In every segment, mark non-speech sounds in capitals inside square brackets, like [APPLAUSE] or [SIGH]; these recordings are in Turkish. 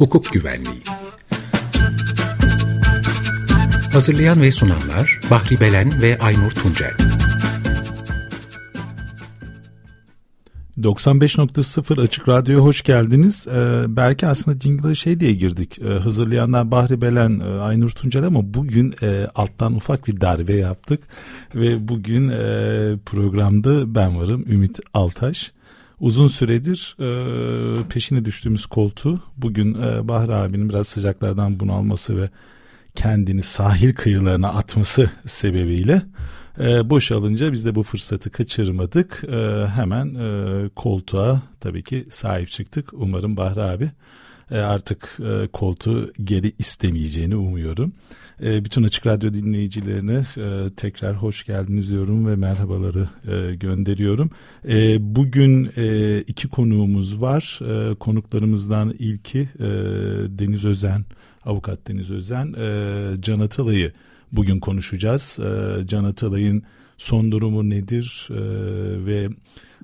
hukuk güvenliği. Hazırlayan ve sunanlar Bahri Belen ve Aynur Tuncel. 95.0 Açık Radyo'ya hoş geldiniz. Ee, belki aslında jingle'a şey diye girdik. Ee, hazırlayanlar Bahri Belen, e, Aynur Tuncel ama bugün e, alttan ufak bir darbe yaptık. Ve bugün e, programda ben varım Ümit Altaş. Uzun süredir e, peşine düştüğümüz koltuğu bugün e, Bahri abinin biraz sıcaklardan bunalması ve kendini sahil kıyılarına atması sebebiyle e, boşalınca biz de bu fırsatı kaçırmadık. E, hemen e, koltuğa tabii ki sahip çıktık. Umarım Bahri abi e, artık e, koltuğu geri istemeyeceğini umuyorum. E, bütün Açık Radyo dinleyicilerine e, tekrar hoş geldiniz diyorum ve merhabaları e, gönderiyorum. E, bugün e, iki konuğumuz var. E, konuklarımızdan ilki e, Deniz Özen, avukat Deniz Özen, e, Can Atalay'ı bugün konuşacağız. E, Can Atalay'ın son durumu nedir e, ve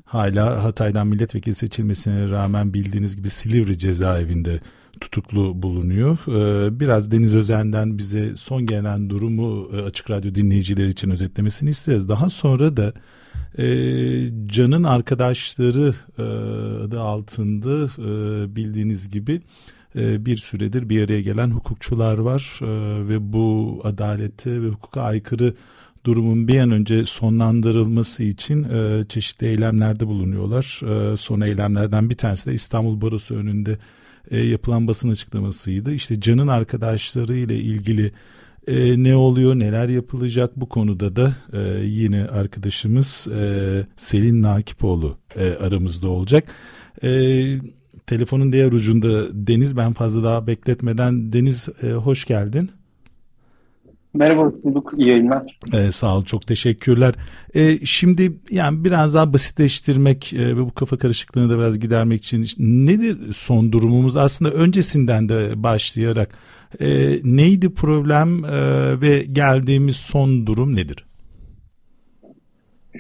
hala Hatay'dan milletvekili seçilmesine rağmen bildiğiniz gibi Silivri cezaevinde tutuklu bulunuyor. Ee, biraz Deniz Özen'den bize son gelen durumu e, Açık Radyo dinleyicileri için özetlemesini isteriz. Daha sonra da e, Can'ın arkadaşları e, adı altında e, bildiğiniz gibi bir süredir bir araya gelen hukukçular var ve bu adalete ve hukuka aykırı durumun bir an önce sonlandırılması için çeşitli eylemlerde bulunuyorlar. Son eylemlerden bir tanesi de İstanbul Barosu önünde e, yapılan basın açıklamasıydı. İşte Can'ın arkadaşları ile ilgili e, ne oluyor, neler yapılacak bu konuda da e, yine arkadaşımız e, Selin Nakipoğlu e, aramızda olacak. E, telefonun diğer ucunda Deniz ben fazla daha bekletmeden Deniz e, hoş geldin. Merhaba, bulduk. İyi yayınlar. Ee, sağ ol, çok teşekkürler. Ee, şimdi yani biraz daha basitleştirmek e, ve bu kafa karışıklığını da biraz gidermek için nedir son durumumuz? Aslında öncesinden de başlayarak e, neydi problem e, ve geldiğimiz son durum nedir?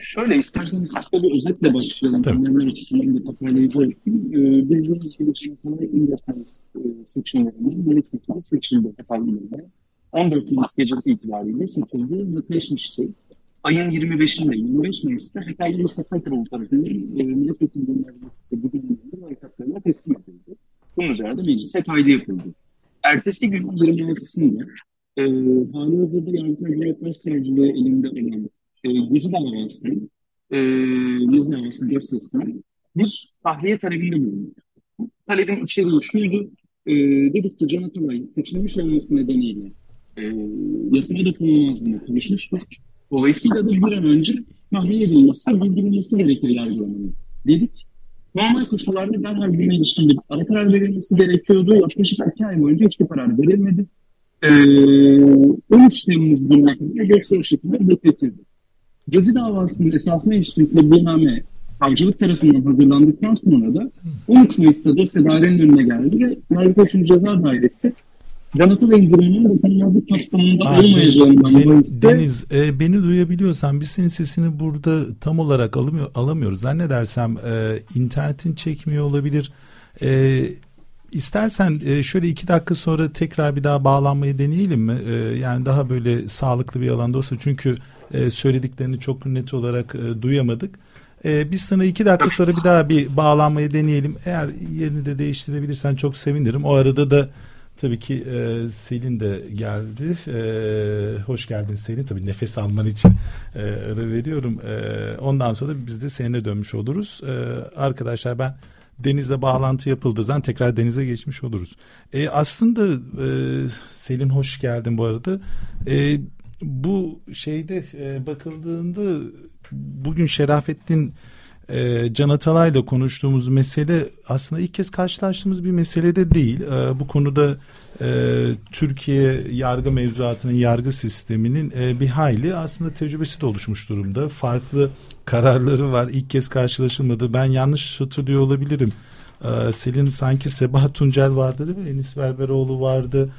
Şöyle isterseniz kısa bir özetle başlayalım. Dinleyenler açısından da toparlayıcı olsun. Ee, bildiğiniz gibi Çanakkale İngiltere seçimlerinde milletvekili seçildi Hatay 14 Mayıs gecesi itibariyle seçildi ve peşmişti. Ayın 25'inde, 25 Mayıs'ta Hataylı Mustafa Karoğlu tarafından e, gönderilmesi bu durumda avukatlarına teslim edildi. Bunun üzerine meclise kaydı yapıldı. Ertesi gün 26'sında e, hali hazırda Yargıtay Cumhuriyet Başsavcılığı elinde olan e, Gezi davası, e, Gezi davası dosyasına bir tahliye talebinde bulundu. Talebin içeriği şuydu, e, dedik ki Can Atalay seçilmiş olması nedeniyle e, yasama dokunulmazlığına karışmıştır. Dolayısıyla da bir an önce tahliye edilmesi, bildirilmesi gerekir yargılamanın. Dedik. Normal koşullarda derhal bir ilişkinde ara karar verilmesi gerekiyordu. Yaklaşık iki ay boyunca hiçbir karar verilmedi. Ee, 13 Temmuz gününe kadar göksel şekilde bekletildi. Gezi davasının esasına ilişkin tedbirname savcılık tarafından hazırlandıktan sonra da 13 Mayıs'ta dosya dairenin önüne geldi ve Yargıtay 3. Ceza Dairesi Canatı ve indiriminin bu kapsamında olmayacağından Deniz, Deniz e, beni duyabiliyorsan biz senin sesini burada tam olarak alamıyor, alamıyoruz. Zannedersem e, internetin çekmiyor olabilir. E, istersen e, şöyle iki dakika sonra tekrar bir daha bağlanmayı deneyelim mi? E, yani daha böyle sağlıklı bir alanda olsa çünkü e, söylediklerini çok net olarak e, duyamadık. E, biz sana iki dakika sonra bir daha bir bağlanmayı deneyelim. Eğer yerini de değiştirebilirsen çok sevinirim. O arada da Tabii ki e, Selin de geldi. E, hoş geldin Selin. Tabii nefes alman için e, ara veriyorum. E, ondan sonra biz de seninle dönmüş oluruz. E, arkadaşlar ben Deniz'le bağlantı yapıldığı zaman tekrar denize geçmiş oluruz. E, aslında e, Selin hoş geldin bu arada. E, bu şeyde e, bakıldığında bugün Şerafettin e, Can Atalay'la konuştuğumuz mesele aslında ilk kez karşılaştığımız bir mesele de değil. E, bu konuda e, Türkiye yargı mevzuatının, yargı sisteminin e, bir hayli aslında tecrübesi de oluşmuş durumda. Farklı kararları var. İlk kez karşılaşılmadı. Ben yanlış hatırlıyor olabilirim. E, Selin sanki Sebahat Tuncel vardı değil mi? Enis Berberoğlu vardı.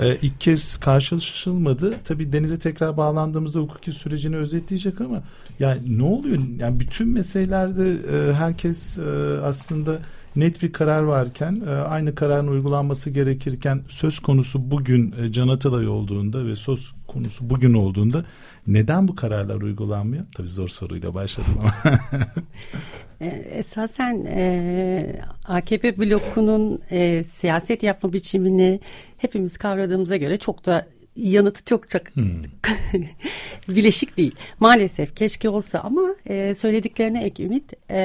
Ee, ilk kez karşılaşılmadı. Tabii denize tekrar bağlandığımızda hukuki sürecini özetleyecek ama yani ne oluyor? Yani bütün meselelerde e, herkes e, aslında net bir karar varken e, aynı kararın uygulanması gerekirken söz konusu bugün e, Can Atalay olduğunda ve söz konusu bugün olduğunda neden bu kararlar uygulanmıyor? Tabii zor soruyla başladım ama. [LAUGHS] E, esasen e, AKP blokunun e, siyaset yapma biçimini hepimiz kavradığımıza göre çok da yanıtı çok çok hmm. [LAUGHS] bileşik değil. Maalesef keşke olsa ama e, söylediklerine ek ümit e,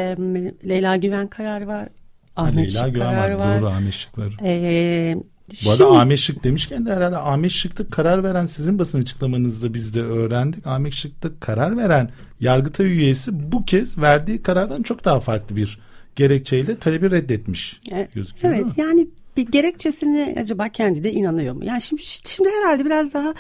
Leyla Güven kararı var. Ahmet Leyla kararı var. Doğru Ahmet Şık var. E, bu arada Şimdi, Ahmet Şık demişken de herhalde Ahmet Şık'ta karar veren sizin basın açıklamanızda biz de öğrendik. Ahmet Şık'ta karar veren Yargıtay üyesi bu kez verdiği karardan çok daha farklı bir gerekçeyle talebi reddetmiş gözüküyor. Evet yani bir gerekçesini acaba kendi de inanıyor mu? Yani şimdi, şimdi herhalde biraz daha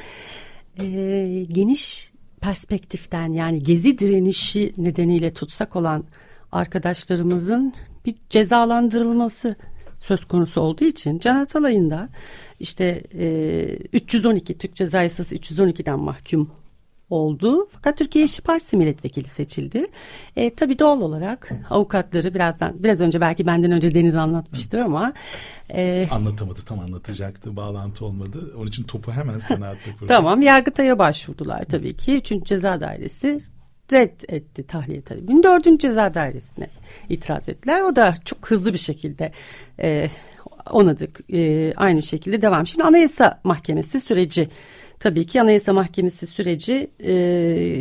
e, geniş perspektiften yani gezi direnişi nedeniyle tutsak olan arkadaşlarımızın bir cezalandırılması söz konusu olduğu için Can Atalay'ın da işte e, 312 Türk Ceza Yasası 312'den mahkum oldu. Fakat Türkiye İşçi Partisi milletvekili seçildi. E, tabii doğal olarak avukatları birazdan biraz önce belki benden önce Deniz anlatmıştır ama e, anlatamadı tam anlatacaktı. Bağlantı olmadı. Onun için topu hemen sana attık. tamam Yargıtay'a başvurdular tabii ki. Üçüncü Ceza Dairesi red etti tahliye talebini. Dördüncü Ceza Dairesi'ne itiraz ettiler. O da çok hızlı bir şekilde e, onadık. E, aynı şekilde devam. Şimdi Anayasa Mahkemesi süreci tabii ki Anayasa Mahkemesi süreci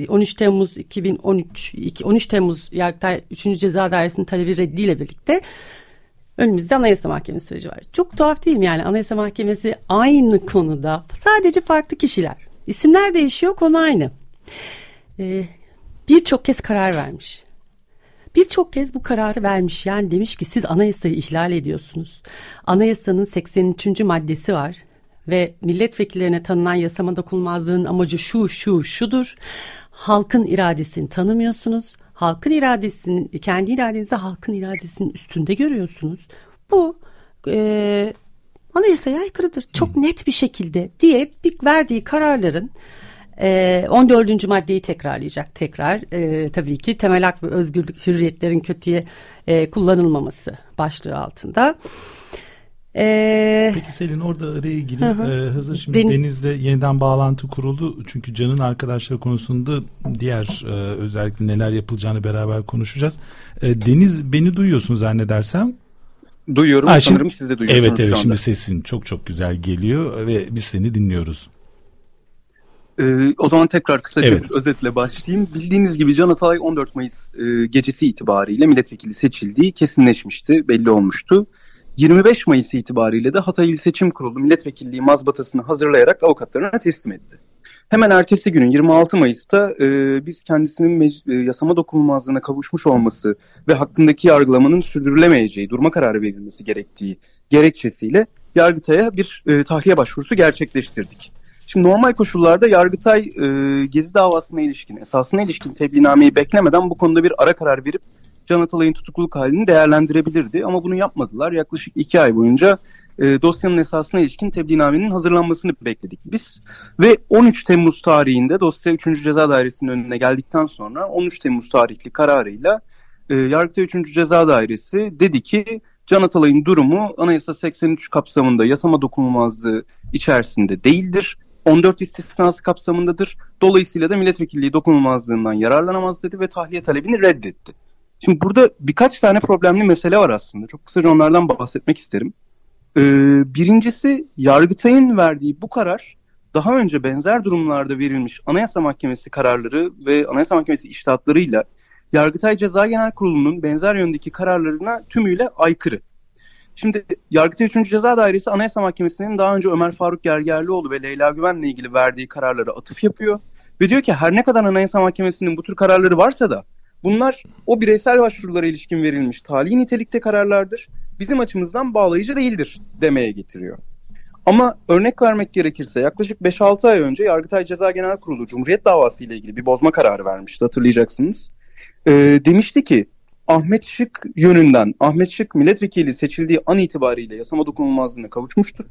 13 Temmuz 2013 13 Temmuz Yargıtay 3. Ceza Dairesi'nin talebi reddiyle birlikte önümüzde Anayasa Mahkemesi süreci var. Çok tuhaf değil mi yani Anayasa Mahkemesi aynı konuda sadece farklı kişiler. İsimler değişiyor konu aynı. Birçok kez karar vermiş. Birçok kez bu kararı vermiş. Yani demiş ki siz anayasayı ihlal ediyorsunuz. Anayasanın 83. maddesi var ve milletvekillerine tanınan yasama dokunulmazlığın amacı şu şu şudur. Halkın iradesini tanımıyorsunuz. Halkın iradesinin kendi iradenizi halkın iradesinin üstünde görüyorsunuz. Bu e, anayasaya aykırıdır. Çok net bir şekilde diye bir verdiği kararların e, 14. maddeyi tekrarlayacak tekrar. E, tabii ki temel hak ve özgürlük hürriyetlerin kötüye e, kullanılmaması başlığı altında. Ee, Peki Selin orada araya girip Ee, hazır şimdi Deniz, Deniz'le yeniden bağlantı kuruldu. Çünkü Can'ın arkadaşları konusunda diğer e, özellikle neler yapılacağını beraber konuşacağız. E, Deniz beni duyuyorsun zannedersem. Duyuyorum ha, sanırım şimdi, siz de duyuyorsunuz Evet evet şimdi sesin çok çok güzel geliyor ve biz seni dinliyoruz. Ee, o zaman tekrar kısaca evet. bir özetle başlayayım. Bildiğiniz gibi Can Atalay 14 Mayıs e, gecesi itibariyle milletvekili seçildiği kesinleşmişti, belli olmuştu. 25 Mayıs itibariyle de Hatay İl Seçim Kurulu milletvekilliği mazbatasını hazırlayarak avukatlarına teslim etti. Hemen ertesi günün 26 Mayıs'ta e, biz kendisinin e, yasama dokunulmazlığına kavuşmuş olması ve hakkındaki yargılamanın sürdürülemeyeceği, durma kararı verilmesi gerektiği gerekçesiyle Yargıtay'a bir e, tahliye başvurusu gerçekleştirdik. Şimdi normal koşullarda Yargıtay e, Gezi davasına ilişkin, esasına ilişkin tebliğnameyi beklemeden bu konuda bir ara karar verip Can Atalay'ın tutukluluk halini değerlendirebilirdi. Ama bunu yapmadılar. Yaklaşık iki ay boyunca e, dosyanın esasına ilişkin tebliğnamenin hazırlanmasını bekledik biz. Ve 13 Temmuz tarihinde dosya 3. Ceza Dairesi'nin önüne geldikten sonra 13 Temmuz tarihli kararıyla e, Yargıtay 3. Ceza Dairesi dedi ki Can Atalay'ın durumu Anayasa 83 kapsamında yasama dokunulmazlığı içerisinde değildir 14 istisnası kapsamındadır. Dolayısıyla da milletvekilliği dokunulmazlığından yararlanamaz dedi ve tahliye talebini reddetti. Şimdi burada birkaç tane problemli mesele var aslında. Çok kısaca onlardan bahsetmek isterim. Ee, birincisi Yargıtay'ın verdiği bu karar daha önce benzer durumlarda verilmiş Anayasa Mahkemesi kararları ve Anayasa Mahkemesi iştahatlarıyla Yargıtay Ceza Genel Kurulu'nun benzer yöndeki kararlarına tümüyle aykırı. Şimdi Yargıtay 3. Ceza Dairesi Anayasa Mahkemesi'nin daha önce Ömer Faruk Gergerlioğlu ve Leyla Güven'le ilgili verdiği kararlara atıf yapıyor. Ve diyor ki her ne kadar Anayasa Mahkemesi'nin bu tür kararları varsa da bunlar o bireysel başvurulara ilişkin verilmiş tali nitelikte kararlardır. Bizim açımızdan bağlayıcı değildir demeye getiriyor. Ama örnek vermek gerekirse yaklaşık 5-6 ay önce Yargıtay Ceza Genel Kurulu Cumhuriyet davası ile ilgili bir bozma kararı vermişti hatırlayacaksınız. Ee, demişti ki Ahmet Şık yönünden Ahmet Şık milletvekili seçildiği an itibariyle yasama dokunulmazlığına kavuşmuştur.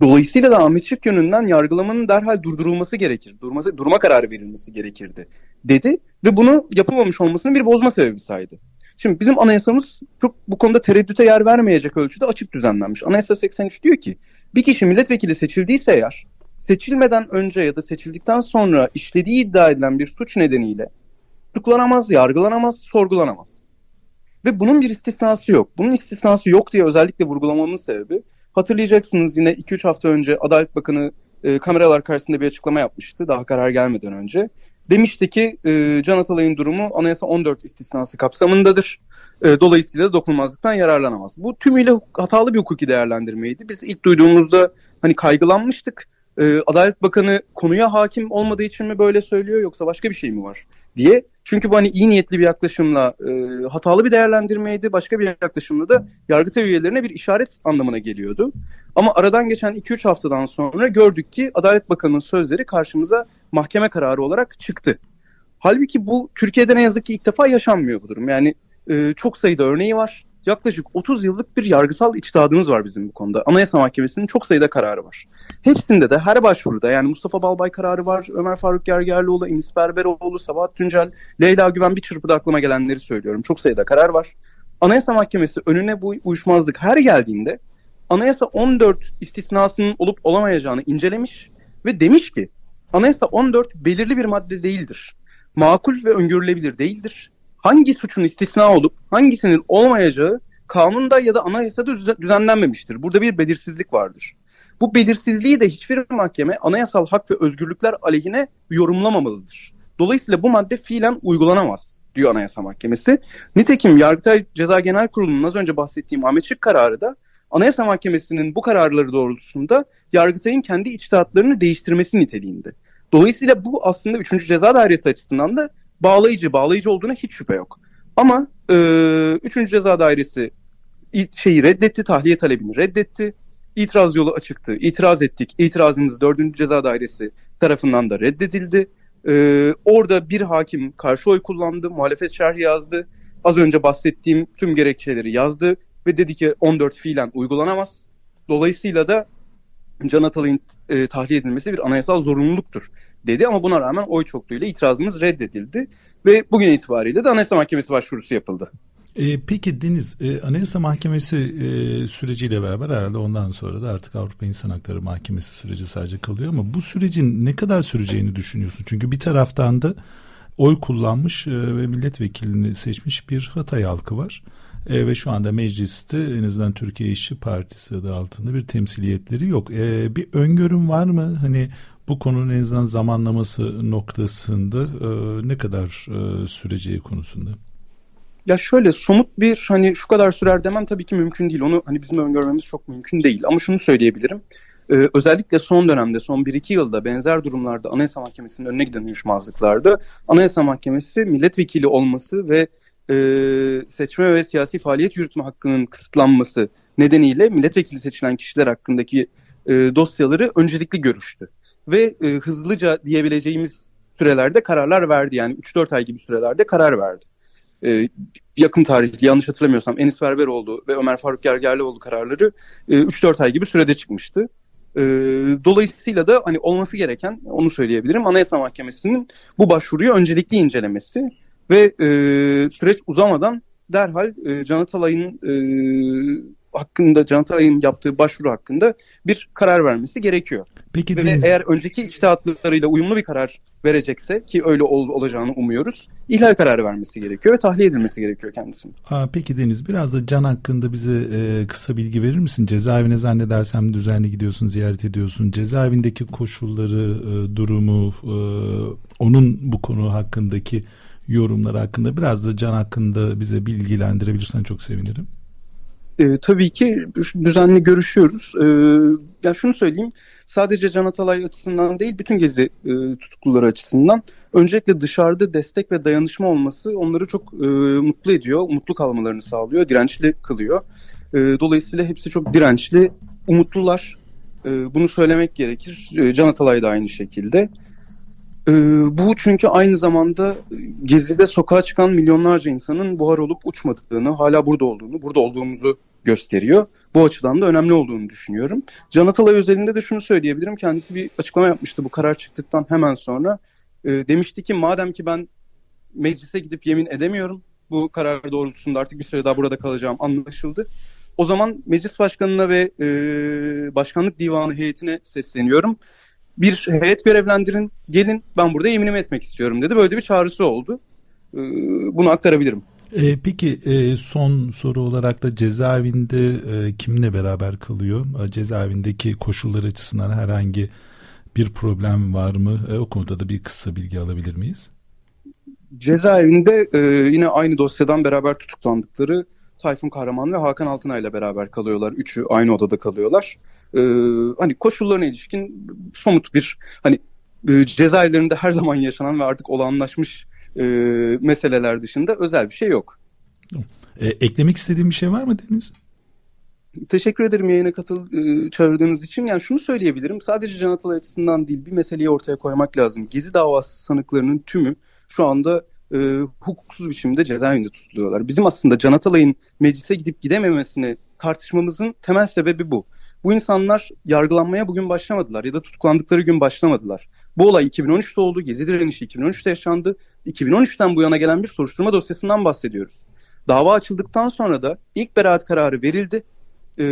Dolayısıyla da Ahmet Şık yönünden yargılamanın derhal durdurulması gerekir. Durması, durma kararı verilmesi gerekirdi dedi ve bunu yapılmamış olmasının bir bozma sebebi saydı. Şimdi bizim anayasamız çok bu konuda tereddüte yer vermeyecek ölçüde açık düzenlenmiş. Anayasa 83 diyor ki bir kişi milletvekili seçildiyse eğer seçilmeden önce ya da seçildikten sonra işlediği iddia edilen bir suç nedeniyle tutuklanamaz, yargılanamaz, sorgulanamaz. Ve bunun bir istisnası yok. Bunun istisnası yok diye özellikle vurgulamamın sebebi hatırlayacaksınız yine 2-3 hafta önce Adalet Bakanı e, kameralar karşısında bir açıklama yapmıştı daha karar gelmeden önce. Demişti ki e, Can Atalay'ın durumu Anayasa 14 istisnası kapsamındadır. E, dolayısıyla dokunulmazlıktan yararlanamaz. Bu tümüyle hatalı bir hukuki değerlendirmeydi. Biz ilk duyduğumuzda hani kaygılanmıştık. E, Adalet Bakanı konuya hakim olmadığı için mi böyle söylüyor yoksa başka bir şey mi var diye. Çünkü bu hani iyi niyetli bir yaklaşımla e, hatalı bir değerlendirmeydi. Başka bir yaklaşımla da Yargıtay üyelerine bir işaret anlamına geliyordu. Ama aradan geçen 2-3 haftadan sonra gördük ki Adalet Bakanı'nın sözleri karşımıza mahkeme kararı olarak çıktı. Halbuki bu Türkiye'de ne yazık ki ilk defa yaşanmıyor bu durum. Yani e, çok sayıda örneği var. Yaklaşık 30 yıllık bir yargısal içtihadımız var bizim bu konuda. Anayasa Mahkemesi'nin çok sayıda kararı var. Hepsinde de her başvuruda yani Mustafa Balbay kararı var, Ömer Faruk Gergerlioğlu, Enis Berberoğlu, Sabahat Tüncel, Leyla Güven bir çırpıda aklıma gelenleri söylüyorum. Çok sayıda karar var. Anayasa Mahkemesi önüne bu uyuşmazlık her geldiğinde Anayasa 14 istisnasının olup olamayacağını incelemiş ve demiş ki Anayasa 14 belirli bir madde değildir. Makul ve öngörülebilir değildir. Hangi suçun istisna olup hangisinin olmayacağı kanunda ya da anayasada düzenlenmemiştir. Burada bir belirsizlik vardır. Bu belirsizliği de hiçbir mahkeme anayasal hak ve özgürlükler aleyhine yorumlamamalıdır. Dolayısıyla bu madde fiilen uygulanamaz diyor Anayasa Mahkemesi. Nitekim Yargıtay Ceza Genel Kurulu'nun az önce bahsettiğim Ahmet Şık kararı da Anayasa Mahkemesi'nin bu kararları doğrultusunda Yargıtay'ın kendi içtihatlarını değiştirmesi niteliğinde. Dolayısıyla bu aslında 3. Ceza Dairesi açısından da bağlayıcı, bağlayıcı olduğuna hiç şüphe yok. Ama e, 3. Ceza Dairesi şeyi reddetti, tahliye talebini reddetti. İtiraz yolu açıktı, itiraz ettik. İtirazımız 4. Ceza Dairesi tarafından da reddedildi. Ee, orada bir hakim karşı oy kullandı, muhalefet şerhi yazdı. Az önce bahsettiğim tüm gerekçeleri yazdı ve dedi ki 14 fiilen uygulanamaz. Dolayısıyla da Can Atalay'ın e, tahliye edilmesi bir anayasal zorunluluktur dedi ama buna rağmen oy çokluğuyla itirazımız reddedildi ve bugün itibariyle de Anayasa Mahkemesi başvurusu yapıldı. E, peki Deniz, e, Anayasa Mahkemesi e, süreciyle beraber herhalde ondan sonra da artık Avrupa İnsan Hakları Mahkemesi süreci sadece kalıyor ama bu sürecin ne kadar süreceğini düşünüyorsun? Çünkü bir taraftan da oy kullanmış e, ve milletvekilini seçmiş bir Hatay halkı var. E, ve şu anda mecliste en azından Türkiye İşçi Partisi adı altında bir temsiliyetleri yok. E, bir öngörüm var mı? Hani bu konunun en azından zamanlaması noktasında e, ne kadar e, süreceği konusunda? Ya şöyle somut bir hani şu kadar sürer demem tabii ki mümkün değil. Onu hani bizim öngörmemiz çok mümkün değil. Ama şunu söyleyebilirim. Ee, özellikle son dönemde, son 1-2 yılda benzer durumlarda Anayasa Mahkemesi'nin önüne giden uyuşmazlıklarda Anayasa Mahkemesi milletvekili olması ve e, seçme ve siyasi faaliyet yürütme hakkının kısıtlanması nedeniyle milletvekili seçilen kişiler hakkındaki e, dosyaları öncelikli görüştü. Ve e, hızlıca diyebileceğimiz sürelerde kararlar verdi. Yani 3-4 ay gibi sürelerde karar verdi. E, yakın tarihli yanlış hatırlamıyorsam Enis Berberoğlu ve Ömer Faruk Gergerlioğlu kararları e, 3-4 ay gibi sürede çıkmıştı. E, dolayısıyla da hani olması gereken onu söyleyebilirim. Anayasa Mahkemesi'nin bu başvuruyu öncelikli incelemesi ve e, süreç uzamadan derhal e, Can Atalay'ın e, hakkında Can Atalay'ın yaptığı başvuru hakkında bir karar vermesi gerekiyor. Peki Ve Deniz... eğer önceki içtihatlarıyla uyumlu bir karar verecekse ki öyle ol, olacağını umuyoruz. ihlal kararı vermesi gerekiyor ve tahliye edilmesi gerekiyor kendisinin. Aa, peki Deniz biraz da Can hakkında bize e, kısa bilgi verir misin? Cezaevine zannedersem düzenli gidiyorsun, ziyaret ediyorsun. Cezaevindeki koşulları, e, durumu, e, onun bu konu hakkındaki yorumları hakkında biraz da Can hakkında bize bilgilendirebilirsen çok sevinirim. E, tabii ki düzenli görüşüyoruz. E, ya şunu söyleyeyim, sadece Can Atalay açısından değil, bütün gezi e, tutukluları açısından öncelikle dışarıda destek ve dayanışma olması onları çok e, mutlu ediyor, mutlu kalmalarını sağlıyor, dirençli kılıyor. E, dolayısıyla hepsi çok dirençli, umutlular. E, bunu söylemek gerekir. E, Can Atalay da aynı şekilde. Ee, bu çünkü aynı zamanda Gezi'de sokağa çıkan milyonlarca insanın buhar olup uçmadığını, hala burada olduğunu, burada olduğumuzu gösteriyor. Bu açıdan da önemli olduğunu düşünüyorum. Can Atalay özelinde de şunu söyleyebilirim. Kendisi bir açıklama yapmıştı bu karar çıktıktan hemen sonra. E, demişti ki madem ki ben meclise gidip yemin edemiyorum, bu karar doğrultusunda artık bir süre daha burada kalacağım anlaşıldı. O zaman meclis başkanına ve e, başkanlık divanı heyetine sesleniyorum. Bir heyet görevlendirin, gelin ben burada yeminimi etmek istiyorum dedi. Böyle bir çağrısı oldu. E, bunu aktarabilirim. E, peki e, son soru olarak da cezaevinde e, kiminle beraber kalıyor? E, cezaevindeki koşullar açısından herhangi bir problem var mı? E, o konuda da bir kısa bilgi alabilir miyiz? Cezaevinde e, yine aynı dosyadan beraber tutuklandıkları Tayfun Kahraman ve Hakan Altınay ile beraber kalıyorlar. Üçü aynı odada kalıyorlar. E, hani koşullarına ilişkin somut bir hani e, cezaevlerinde her zaman yaşanan ve artık olanlaşmış e, meseleler dışında özel bir şey yok. E, eklemek istediğim bir şey var mı Deniz? Teşekkür ederim yayına katıl e, çağırdığınız için. Yani şunu söyleyebilirim. Sadece Can Atalay açısından değil bir meseleyi ortaya koymak lazım. Gezi davası sanıklarının tümü şu anda e, hukuksuz biçimde cezaevinde tutuluyorlar. Bizim aslında Can Atalay'ın meclise gidip gidememesini tartışmamızın temel sebebi bu. Bu insanlar yargılanmaya bugün başlamadılar ya da tutuklandıkları gün başlamadılar. Bu olay 2013'te oldu. Gezi direnişi 2013'te yaşandı. 2013'ten bu yana gelen bir soruşturma dosyasından bahsediyoruz. Dava açıldıktan sonra da ilk beraat kararı verildi. Ee,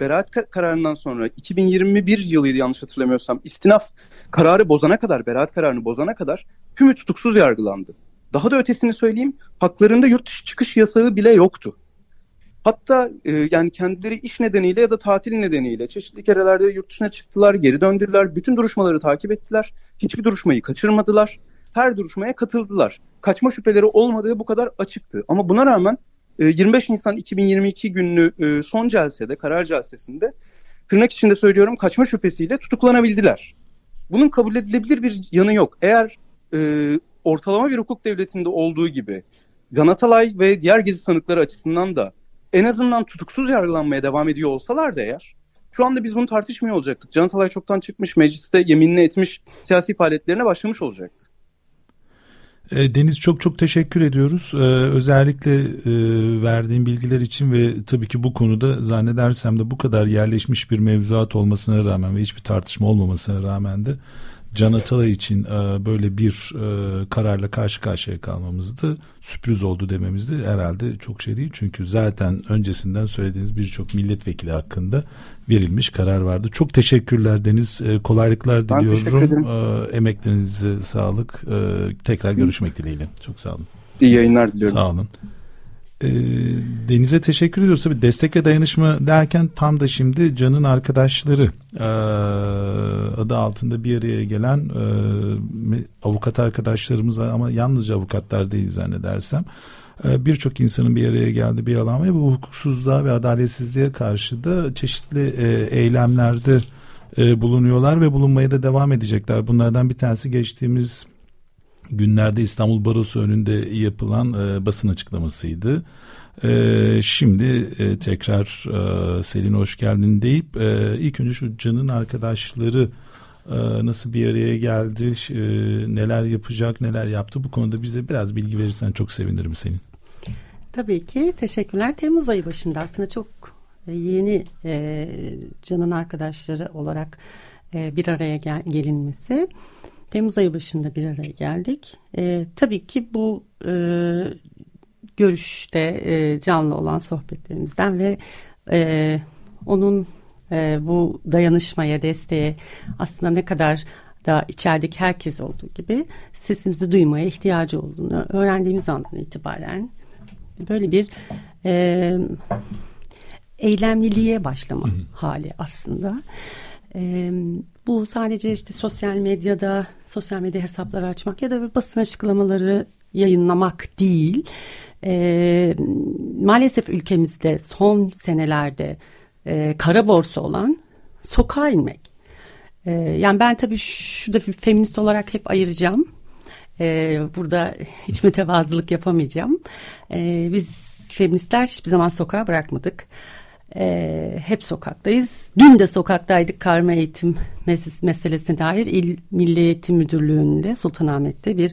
beraat ka- kararından sonra 2021 yılıydı yanlış hatırlamıyorsam istinaf kararı bozana kadar, beraat kararını bozana kadar tümü tutuksuz yargılandı. Daha da ötesini söyleyeyim, haklarında yurt dışı çıkış yasağı bile yoktu. Hatta e, yani kendileri iş nedeniyle ya da tatil nedeniyle çeşitli kerelerde yurt dışına çıktılar, geri döndüler. Bütün duruşmaları takip ettiler. Hiçbir duruşmayı kaçırmadılar. Her duruşmaya katıldılar. Kaçma şüpheleri olmadığı bu kadar açıktı. Ama buna rağmen e, 25 Nisan 2022 günlü e, son celsede, karar celsesinde tırnak içinde söylüyorum kaçma şüphesiyle tutuklanabildiler. Bunun kabul edilebilir bir yanı yok. Eğer e, ortalama bir hukuk devletinde olduğu gibi Can Atalay ve diğer gezi sanıkları açısından da en azından tutuksuz yargılanmaya devam ediyor olsalar da eğer şu anda biz bunu tartışmıyor olacaktık. Can Atalay çoktan çıkmış, mecliste yeminini etmiş, siyasi faaliyetlerine başlamış olacaktı. E, Deniz çok çok teşekkür ediyoruz. Ee, özellikle e, verdiğin bilgiler için ve tabii ki bu konuda zannedersem de bu kadar yerleşmiş bir mevzuat olmasına rağmen ve hiçbir tartışma olmamasına rağmen de Can Atalay için e, böyle bir e, kararla karşı karşıya kalmamız da sürpriz oldu dememiz de herhalde çok şey değil. Çünkü zaten öncesinden söylediğiniz birçok milletvekili hakkında verilmiş karar vardı. Çok teşekkürler Deniz. E, kolaylıklar diliyorum. E, emeklerinize sağlık. E, tekrar görüşmek dileğiyle. Çok sağ olun. İyi yayınlar diliyorum. Sağ olun. E, Deniz'e teşekkür ediyoruz. Tabii destek ve dayanışma derken tam da şimdi Can'ın arkadaşları e, adı altında bir araya gelen e, avukat arkadaşlarımız var ama yalnızca avukatlar değil zannedersem. E, Birçok insanın bir araya geldiği bir alan ve bu hukuksuzluğa ve adaletsizliğe karşı da çeşitli e, eylemlerde e, bulunuyorlar ve bulunmaya da devam edecekler. Bunlardan bir tanesi geçtiğimiz günlerde İstanbul Barosu önünde yapılan e, basın açıklamasıydı. E, şimdi e, tekrar e, Selin hoş geldin deyip e, ilk önce şu Can'ın arkadaşları e, nasıl bir araya geldi, e, neler yapacak, neler yaptı bu konuda bize biraz bilgi verirsen çok sevinirim senin. Tabii ki teşekkürler. Temmuz ayı başında aslında çok e, yeni e, Can'ın arkadaşları olarak e, bir araya gel, gelinmesi. Temmuz ayı başında bir araya geldik. E, tabii ki bu e, görüşte e, canlı olan sohbetlerimizden ve e, onun e, bu dayanışmaya, desteğe aslında ne kadar da içerideki herkes olduğu gibi sesimizi duymaya ihtiyacı olduğunu öğrendiğimiz andan itibaren böyle bir e, eylemliliğe başlama hali aslında. E, bu sadece işte sosyal medyada sosyal medya hesapları açmak ya da basın açıklamaları yayınlamak değil. E, maalesef ülkemizde son senelerde e, kara borsa olan sokağa inmek. E, yani ben tabii şurada feminist olarak hep ayıracağım. E, burada hiç mütevazılık yapamayacağım. E, biz feministler hiçbir zaman sokağa bırakmadık. E, hep sokaktayız. Dün de sokaktaydık karma eğitim mes meselesine dair İl Milli Eğitim Müdürlüğü'nde Sultanahmet'te bir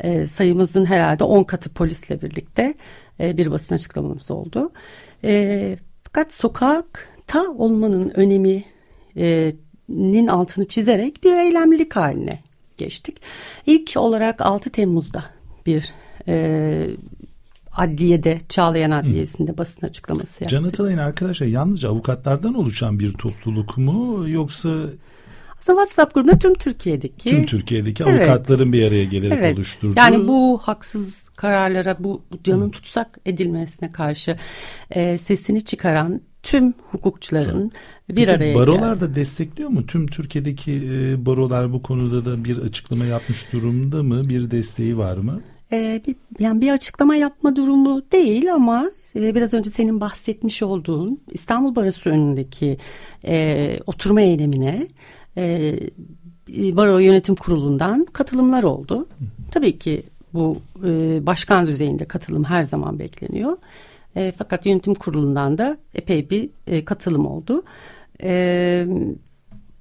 e, sayımızın herhalde 10 katı polisle birlikte e, bir basın açıklamamız oldu. E, fakat sokakta olmanın önemi e, nin altını çizerek bir eylemlilik haline geçtik. İlk olarak 6 Temmuz'da bir e, adliyede Çağlayan Adliyesi'nde Hı. basın açıklaması yaptı. Can Atalay'ın arkadaşlar yalnızca avukatlardan oluşan bir topluluk mu yoksa aslında WhatsApp grubunda tüm Türkiye'deki tüm Türkiye'deki evet, avukatların bir araya gelerek evet, oluşturduğu. Yani bu haksız kararlara bu canın tutsak edilmesine karşı e, sesini çıkaran tüm hukukçuların bir Peki, araya Barolar da destekliyor mu? Tüm Türkiye'deki e, barolar bu konuda da bir açıklama yapmış durumda mı? Bir desteği var mı? Ee, yani bir açıklama yapma durumu değil ama e, biraz önce senin bahsetmiş olduğun İstanbul Barosu önündeki e, oturma eylemine e, Baro Yönetim Kurulu'ndan katılımlar oldu. Tabii ki bu başkan düzeyinde katılım her zaman bekleniyor. Fakat yönetim kurulundan da epey bir katılım oldu. E,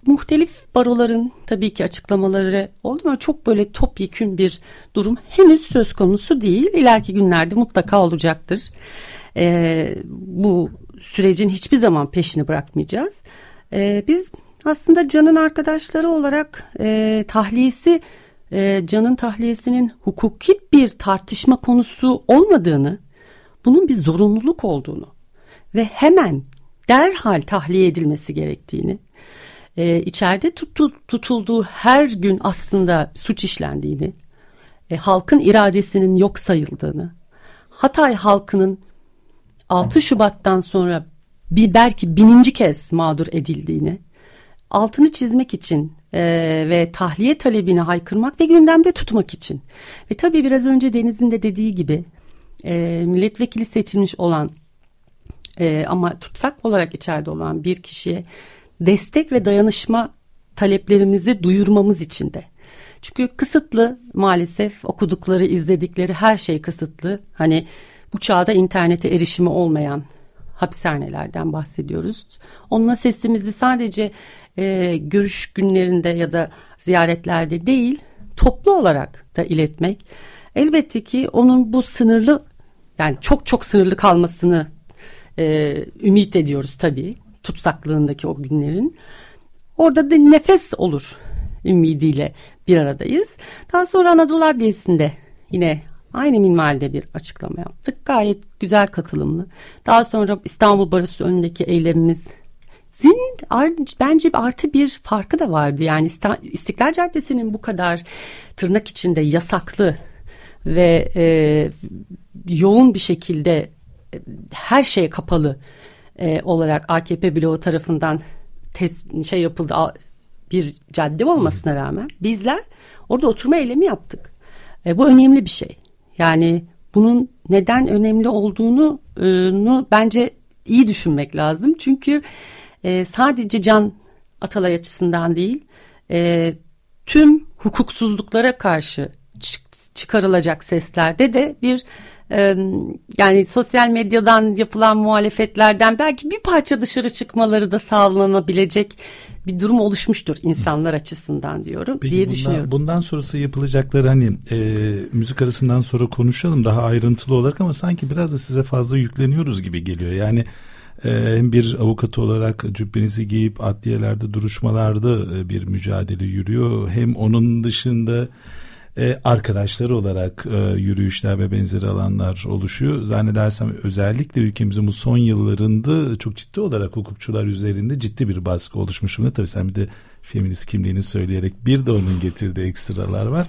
muhtelif baroların tabii ki açıklamaları oldu ama çok böyle topyekün bir durum henüz söz konusu değil. İleriki günlerde mutlaka olacaktır. E, bu sürecin hiçbir zaman peşini bırakmayacağız. E, biz aslında Can'ın arkadaşları olarak e, tahliyesi e, Can'ın tahliyesinin hukuki bir tartışma konusu olmadığını bunun bir zorunluluk olduğunu ve hemen derhal tahliye edilmesi gerektiğini, e, içeride tutul, tutulduğu her gün aslında suç işlendiğini, e, halkın iradesinin yok sayıldığını, Hatay halkının 6 Şubat'tan sonra bir belki bininci kez mağdur edildiğini, altını çizmek için e, ve tahliye talebini haykırmak ve gündemde tutmak için. Ve tabii biraz önce Deniz'in de dediği gibi e, milletvekili seçilmiş olan e, ama tutsak olarak içeride olan bir kişiye destek ve dayanışma taleplerimizi duyurmamız için de. Çünkü kısıtlı maalesef okudukları, izledikleri her şey kısıtlı. Hani bu çağda internete erişimi olmayan hapishanelerden bahsediyoruz. Onunla sesimizi sadece e, görüş günlerinde ya da ziyaretlerde değil, toplu olarak da iletmek. Elbette ki onun bu sınırlı yani çok çok sınırlı kalmasını e, ümit ediyoruz tabii tutsaklığındaki o günlerin. Orada da nefes olur ümidiyle bir aradayız. Daha sonra Anadolu Adliyesi'nde yine aynı minvalde bir açıklama yaptık. Gayet güzel katılımlı. Daha sonra İstanbul Barosu önündeki eylemimiz Zin bence artı bir farkı da vardı. Yani İstiklal Caddesi'nin bu kadar tırnak içinde yasaklı ve e, yoğun bir şekilde e, her şeye kapalı e, olarak AKP bloğu tarafından tes, şey yapıldı bir cadde olmasına rağmen bizler orada oturma eylemi yaptık. E, bu önemli bir şey. Yani bunun neden önemli olduğunu e, bence iyi düşünmek lazım. Çünkü e, sadece Can Atalay açısından değil e, tüm hukuksuzluklara karşı çıkarılacak seslerde de bir e, yani sosyal medyadan yapılan muhalefetlerden belki bir parça dışarı çıkmaları da sağlanabilecek bir durum oluşmuştur insanlar açısından diyorum Peki diye bundan, düşünüyorum. Bundan sonrası yapılacaklar hani e, müzik arasından sonra konuşalım daha ayrıntılı olarak ama sanki biraz da size fazla yükleniyoruz gibi geliyor. Yani hem bir avukat olarak cübbenizi giyip adliyelerde duruşmalarda bir mücadele yürüyor hem onun dışında e, arkadaşları olarak e, yürüyüşler ve benzeri alanlar oluşuyor. Zannedersem özellikle ülkemizin bu son yıllarında çok ciddi olarak hukukçular üzerinde ciddi bir baskı oluşmuş. Tabii sen bir de feminist kimliğini söyleyerek bir de onun getirdiği ekstralar var.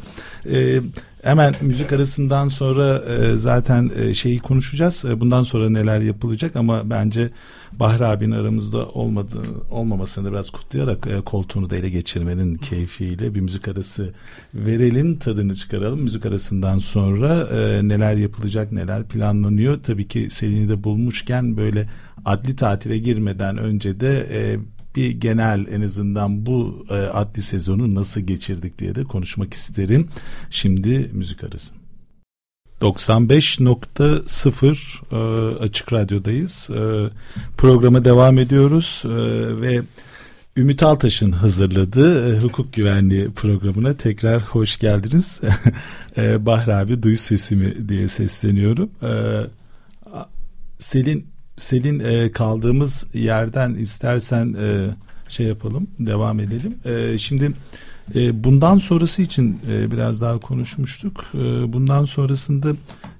E, hemen müzik arasından sonra e, zaten e, şeyi konuşacağız. E, bundan sonra neler yapılacak ama bence Bahri abinin aramızda olmadı, olmamasını da biraz kutlayarak koltuğunu da ele geçirmenin keyfiyle bir müzik arası verelim, tadını çıkaralım. Müzik arasından sonra neler yapılacak, neler planlanıyor. Tabii ki Selin'i de bulmuşken böyle adli tatile girmeden önce de bir genel en azından bu e, adli sezonu nasıl geçirdik diye de konuşmak isterim. Şimdi müzik arası. 95.0 e, açık radyodayız. E, programa devam ediyoruz e, ve Ümit Altaş'ın hazırladığı e, hukuk güvenliği programına tekrar hoş geldiniz. [LAUGHS] e, Bahri abi duy sesimi diye sesleniyorum. E, Selin Selin e, kaldığımız yerden istersen e, şey yapalım, devam edelim. E, şimdi e, bundan sonrası için e, biraz daha konuşmuştuk. E, bundan sonrasında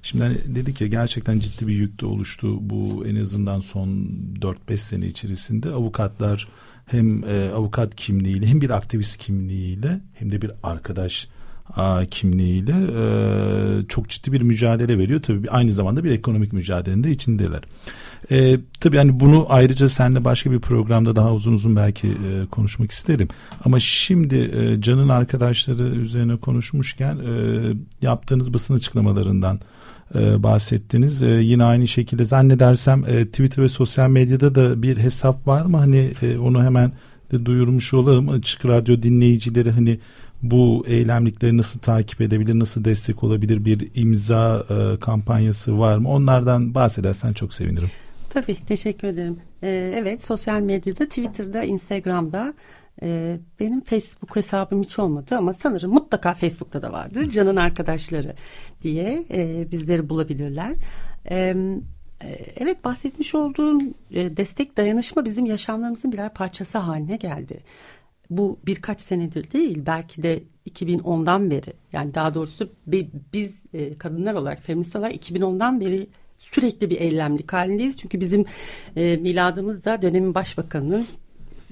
Şimdi hani dedik ya gerçekten ciddi bir yük de oluştu bu en azından son 4-5 sene içerisinde avukatlar hem e, avukat kimliğiyle hem bir aktivist kimliğiyle hem de bir arkadaş a, kimliğiyle e, çok ciddi bir mücadele veriyor. Tabii aynı zamanda bir ekonomik mücadelenin de içindeler. E, tabii hani bunu ayrıca seninle başka bir programda daha uzun uzun belki e, konuşmak isterim. Ama şimdi e, Can'ın arkadaşları üzerine konuşmuşken e, yaptığınız basın açıklamalarından e, bahsettiniz. E, yine aynı şekilde zannedersem e, Twitter ve sosyal medyada da bir hesap var mı? Hani e, onu hemen de duyurmuş olalım. Açık Radyo dinleyicileri hani bu eylemlikleri nasıl takip edebilir, nasıl destek olabilir bir imza e, kampanyası var mı? Onlardan bahsedersen çok sevinirim. Tabii teşekkür ederim. Ee, evet sosyal medyada Twitter'da, Instagram'da e, benim Facebook hesabım hiç olmadı ama sanırım mutlaka Facebook'ta da vardır. Can'ın arkadaşları diye e, bizleri bulabilirler. E, Evet bahsetmiş olduğum e, destek dayanışma bizim yaşamlarımızın birer parçası haline geldi. Bu birkaç senedir değil belki de 2010'dan beri yani daha doğrusu biz e, kadınlar olarak feminist olarak 2010'dan beri sürekli bir eylemlik halindeyiz. Çünkü bizim e, miladımız dönemin başbakanının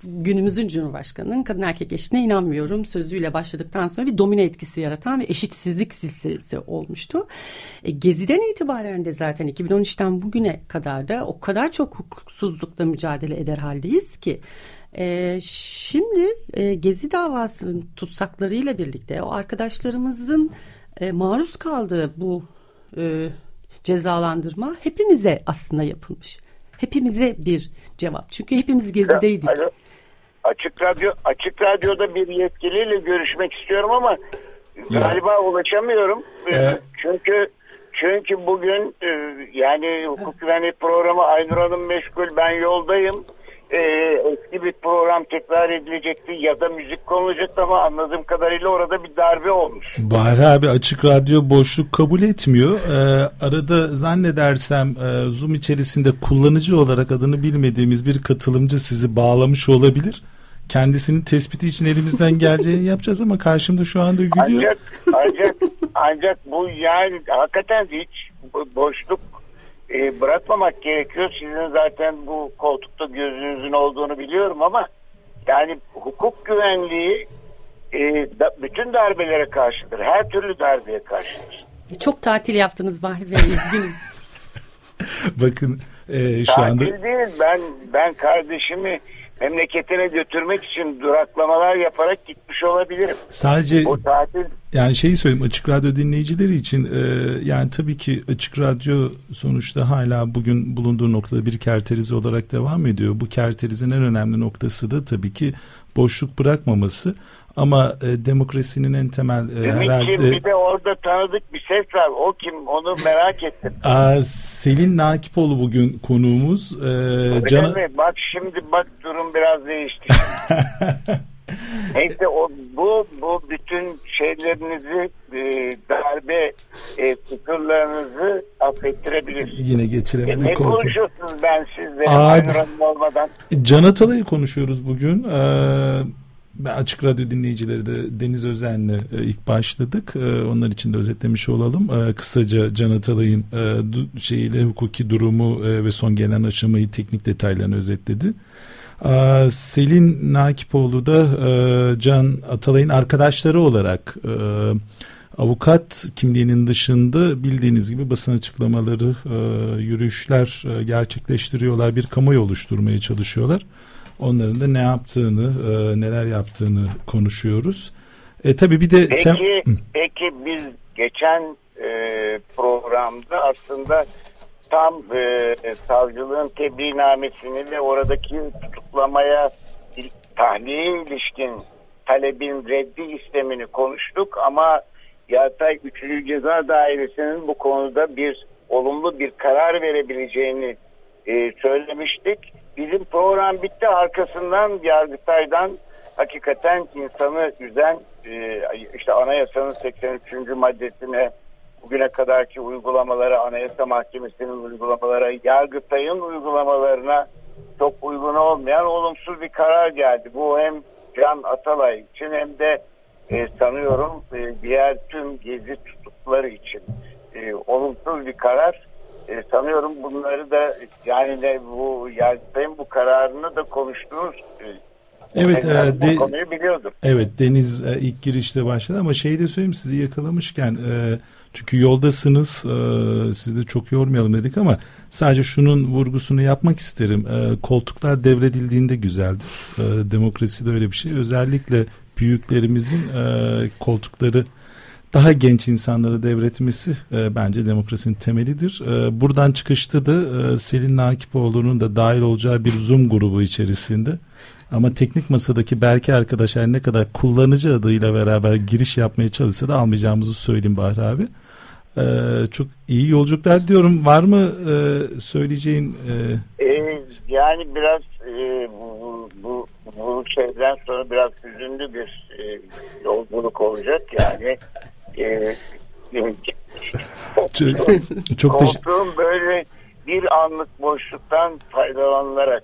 günümüzün cumhurbaşkanının kadın erkek eşine inanmıyorum sözüyle başladıktan sonra bir domino etkisi yaratan ve eşitsizlik silsilesi olmuştu. E, Gezi'den itibaren de zaten 2013'ten bugüne kadar da o kadar çok hukuksuzlukla mücadele eder haldeyiz ki e, şimdi e, Gezi davasının tutsaklarıyla birlikte o arkadaşlarımızın e, maruz kaldığı bu e, cezalandırma hepimize aslında yapılmış. Hepimize bir cevap. Çünkü hepimiz gezideydik. Alo. Açık radyo açık radyoda bir yetkiliyle görüşmek istiyorum ama ya. galiba ulaşamıyorum. Ee, çünkü çünkü bugün e, yani hukuk güvenlik programı Aynur Hanım meşgul ben yoldayım e, eski bir program tekrar edilecekti ya da müzik konulacaktı ama anladığım kadarıyla orada bir darbe olmuş. Bahri abi açık radyo boşluk kabul etmiyor. Ee, arada zannedersem e, Zoom içerisinde kullanıcı olarak adını bilmediğimiz bir katılımcı sizi bağlamış olabilir. Kendisinin tespiti için elimizden geleceğini yapacağız ama karşımda şu anda gülüyor. Ancak, ancak, ancak bu yani hakikaten hiç boşluk e, bırakmamak gerekiyor. Sizin zaten bu koltukta gözünüzün olduğunu biliyorum ama yani hukuk güvenliği e, da, bütün darbelere karşıdır. Her türlü darbeye karşıdır. Çok tatil yaptınız Bahri Bey. Üzgünüm. [LAUGHS] Bakın e, şu tatil anda... değil. Ben, ben kardeşimi memleketine götürmek için duraklamalar yaparak gitmiş olabilirim. Sadece o tatil yani şeyi söyleyeyim açık radyo dinleyicileri için e, yani tabii ki açık radyo sonuçta hala bugün bulunduğu noktada bir kerterize olarak devam ediyor. Bu kerterizin en önemli noktası da tabii ki boşluk bırakmaması. Ama e, demokrasinin en temel e, herhalde... Kim? Bir de orada tanıdık bir ses var. O kim? Onu merak ettim. [LAUGHS] Aa, Selin Nakipoğlu bugün konuğumuz. Ee, Can... Bak şimdi bak durum biraz değişti. [LAUGHS] Neyse o bu bu bütün şeylerinizi e, darbe e, fikirlerinizi affettirebilir. Yine geçiremedik. E, ne konuşuyorsunuz ben sizle Aynur olmadan? Can Atalay'ı konuşuyoruz bugün. Ee, ben Açık Radyo dinleyicileri de Deniz Özen'le e, ilk başladık. E, onlar için de özetlemiş olalım. E, kısaca Can Atalay'ın şeyiyle hukuki durumu ve son gelen aşamayı teknik detaylarını özetledi. Selin Nakipoğlu da Can Atalay'ın arkadaşları olarak avukat kimliğinin dışında bildiğiniz gibi basın açıklamaları, yürüyüşler gerçekleştiriyorlar. Bir kamuoyu oluşturmaya çalışıyorlar. Onların da ne yaptığını, e, neler yaptığını konuşuyoruz. E tabii bir de peki, tem- peki biz geçen e, programda aslında tam e, savcılığın tebliğnamesini ve oradaki tutuklamaya tahliye ilişkin talebin reddi istemini konuştuk ama Yartay 3. Ceza Dairesi'nin bu konuda bir olumlu bir karar verebileceğini e, söylemiştik. Bizim program bitti arkasından Yargıtay'dan hakikaten insanı üzen e, işte anayasanın 83. maddesine bugüne kadarki uygulamaları Anayasa Mahkemesi'nin uygulamaları Yargıtay'ın uygulamalarına çok uygun olmayan olumsuz bir karar geldi. Bu hem Can Atalay için hem de e, sanıyorum e, diğer tüm gezi tutukları için. e, olumsuz bir karar. E, sanıyorum bunları da yani de bu Yargıtay'ın bu kararını da konuştuğunuz e, Evet, e, de, konuyu biliyordum. Evet, Deniz e, ilk girişte başladı ama şeyi de söyleyeyim sizi yakalamışken e, çünkü yoldasınız e, sizi de çok yormayalım dedik ama sadece şunun vurgusunu yapmak isterim. E, koltuklar devredildiğinde güzeldir. E, demokrasi de öyle bir şey. Özellikle büyüklerimizin e, koltukları daha genç insanları devretmesi e, bence demokrasinin temelidir. E, buradan çıkışta da e, Selin Nakipoğlu'nun da dahil olacağı bir Zoom grubu içerisinde ama teknik masadaki Berke arkadaş her ne kadar kullanıcı adıyla beraber giriş yapmaya çalışsa da almayacağımızı söyleyeyim Bahri abi. Ee, çok iyi yolculuklar diyorum. Var mı e, söyleyeceğin? E... Ee, yani biraz e, bu, bu, bu şeyden sonra biraz hüzünlü bir e, yolculuk olacak. Yani e, çok, [LAUGHS] çok koltuğun böyle bir anlık boşluktan faydalanılarak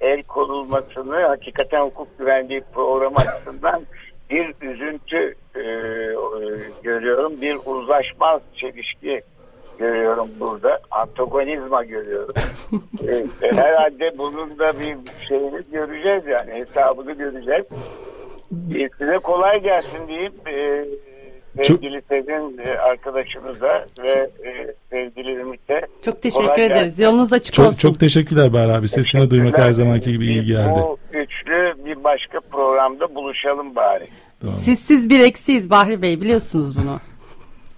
el konulmasını hakikaten hukuk güvenliği programı açısından bir üzüntü e, görüyorum. Bir uzlaşmaz çelişki görüyorum burada. Antagonizma görüyorum. [LAUGHS] e, herhalde bunun da bir şeyini göreceğiz yani hesabını göreceğiz. [LAUGHS] E, size kolay gelsin deyip e, sevgili Sezin e, arkadaşımıza ve e, sevgili Ümit'e çok teşekkür ederiz. Yolunuz açık çok, olsun. Çok teşekkürler Bahar abi. Sesini duymak her zamanki gibi iyi geldi. Bu üçlü bir başka programda buluşalım bari. Tamam. Sizsiz bir eksiyiz Bahri Bey biliyorsunuz bunu.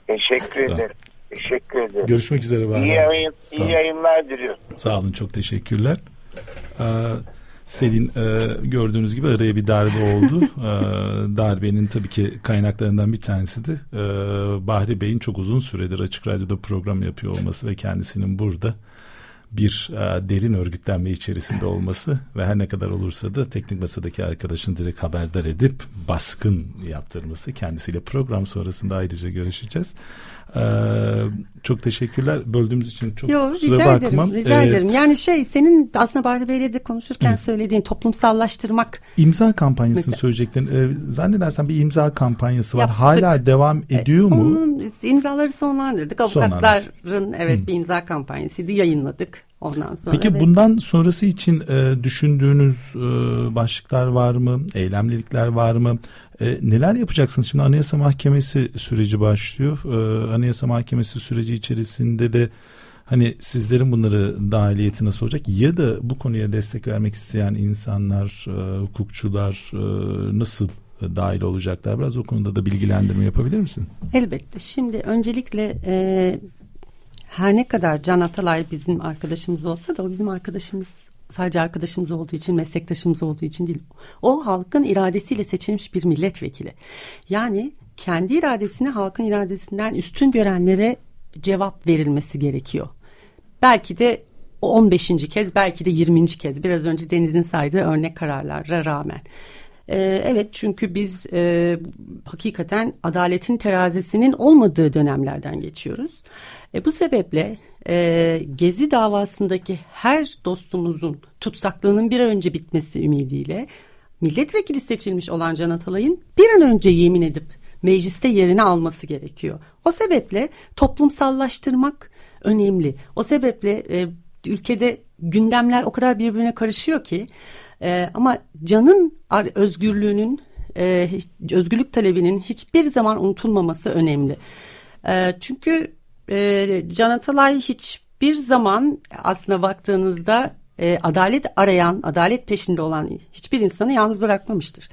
Teşekkür tamam. ederim. Teşekkür ederim. Görüşmek üzere Bahar iyi, yayın, iyi yayınlar diliyorum. Sağ olun çok teşekkürler. Ee, Selin e, gördüğünüz gibi araya bir darbe oldu. [LAUGHS] e, darbenin tabii ki kaynaklarından bir tanesi de e, Bahri Bey'in çok uzun süredir Açık Radyo'da program yapıyor olması ve kendisinin burada bir e, derin örgütlenme içerisinde olması ve her ne kadar olursa da teknik masadaki arkadaşın direkt haberdar edip baskın yaptırması kendisiyle program sonrasında ayrıca görüşeceğiz. Ee, çok teşekkürler. Böldüğümüz için çok Yo, rica bakmam. ederim. Rica ee, ederim. Yani şey senin aslında Bahri Bey'le de konuşurken evet. söylediğin toplumsallaştırmak. imza kampanyasını mesela, söyleyecektin. Ee, zannedersen bir imza kampanyası var. Yaptık. Hala devam e, ediyor e, mu? Onun imzaları sonlandırdık. Avukatların evet Hı. bir imza kampanyasıydı. Yayınladık. Ondan sonra Peki bundan sonrası için e, düşündüğünüz e, başlıklar var mı? Eylemlilikler var mı? E, neler yapacaksınız? Şimdi Anayasa Mahkemesi süreci başlıyor. E, Anayasa Mahkemesi süreci içerisinde de hani sizlerin bunları dahiliyeti nasıl olacak? Ya da bu konuya destek vermek isteyen insanlar, e, hukukçular e, nasıl dahil olacaklar? Biraz o konuda da bilgilendirme yapabilir misin? Elbette. Şimdi öncelikle e, her ne kadar Can Atalay bizim arkadaşımız olsa da o bizim arkadaşımız sadece arkadaşımız olduğu için, meslektaşımız olduğu için değil. O halkın iradesiyle seçilmiş bir milletvekili. Yani kendi iradesini halkın iradesinden üstün görenlere cevap verilmesi gerekiyor. Belki de 15. kez, belki de 20. kez biraz önce Deniz'in saydığı örnek kararlara rağmen. Ee, evet çünkü biz e, hakikaten adaletin terazisinin olmadığı dönemlerden geçiyoruz. E, bu sebeple e, Gezi davasındaki her dostumuzun tutsaklığının bir an önce bitmesi ümidiyle milletvekili seçilmiş olan Can Atalay'ın bir an önce yemin edip mecliste yerini alması gerekiyor. O sebeple toplumsallaştırmak önemli. O sebeple e, ülkede gündemler o kadar birbirine karışıyor ki e, ama Can'ın özgürlüğünün e, özgürlük talebinin hiçbir zaman unutulmaması önemli. E, çünkü e, Can Atalay hiçbir zaman aslına baktığınızda e, adalet arayan, adalet peşinde olan hiçbir insanı yalnız bırakmamıştır.